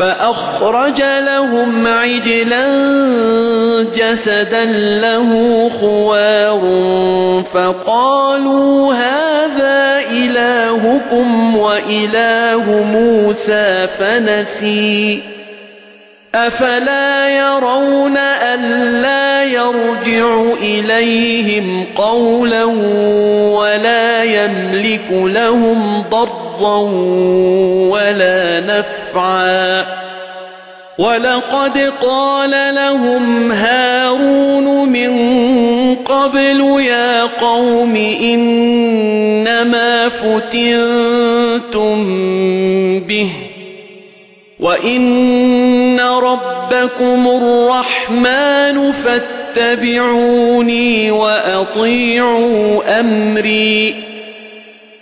فأخرج لهم عجلا جسدا له خوار فقالوا هذا إلهكم وإله موسى فنسي. أفلا يرون ألا يرجع إليهم قولا ضرا ولا نفعا ولقد قال لهم هارون من قبل يا قوم إنما فتنتم به وَإِنَّ رَبَّكُمُ الرَّحْمَنُ فَاتَّبِعُونِي وَأَطِيعُوا أَمْرِي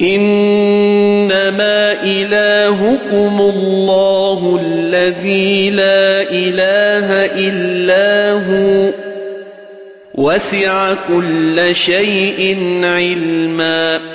إِنَّمَا إِلَٰهُكُمُ اللَّهُ الَّذِي لَا إِلَٰهَ إِلَّا هُوَ وَسِعَ كُلَّ شَيْءٍ عِلْمًا